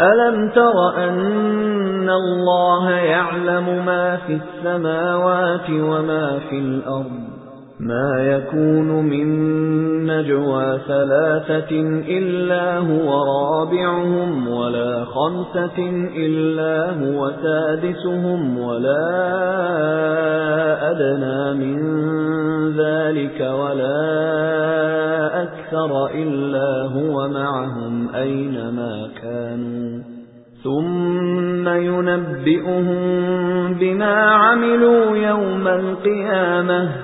أَلَمْ تَرَ أَنَّ اللَّهَ يَعْلَمُ مَا فِي السَّمَاوَاتِ وَمَا فِي الْأَرْضِ مَا يَكُونُ مِن نَّجْوَى ثَلَاثَةٍ إِلَّا هُوَ رَابِعُهُمْ وَلَا خَمْسَةٍ إِلَّا هُوَ سَادِسُهُمْ وَلَا أَدْنَىٰ مِن ذَلِكَ وَلَا أَكْثَرَ إِلَّا هُوَ مَعَهُمْ أَيْنَمَا كَانُوا. ثُمَّ يُنَبِّئُهُم بِمَا عَمِلُوا يَوْمَ الْقِيَامَةِ.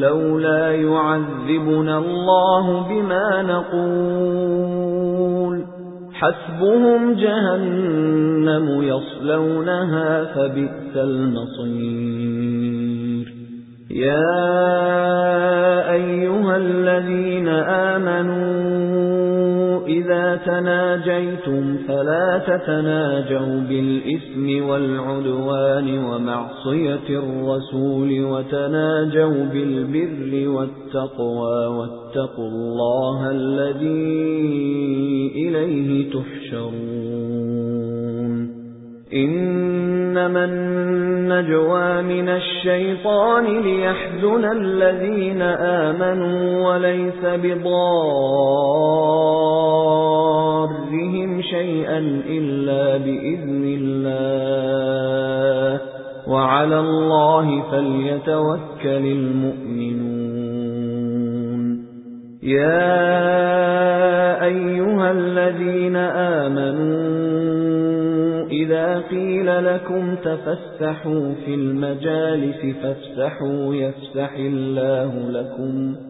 لَوْلَا يُعَذِّبُنَا اللَّهُ بِمَا نَقُولُ. حَسْبُهُمْ جَهَنَّمُ يَصْلَوْنَهَا فَبِئْسَ الْمَصِيرُ. يَا أَيُّهَا الَّذِينَ آمَنُوا إِذَا تَنَاجَيْتُمْ فَلَا تَتَنَاجَوْا بِالْإِثْمِ وَالْعُدْوَانِ وَمَعْصِيَتِ الرَّسُولِ وَتَنَاجَوْا بِالْبِرِّ وَالتَّقْوَى وَاتَّقُوا اللَّهَ الَّذِي إِلَيْهِ تُحْشَرُونَ. إِنَّمَا النَّجْوَى مِنَ الشَّيْطَانِ لِيَحْزُنَ الَّذِينَ آمَنُوا وَلَيْسَ بِضَارِّهِمْ وَعَلَى اللَّهِ فَلْيَتَوَكَّلِ الْمُؤْمِنُونَ. يَا أَيُّهَا الَّذِينَ آمَنُوا إِذَا قِيلَ لَكُمْ تَفَسَّحُوا فِي الْمَجَالِسِ فَافْسَحُوا يَفْسَحِ اللَّهُ لَكُمْ.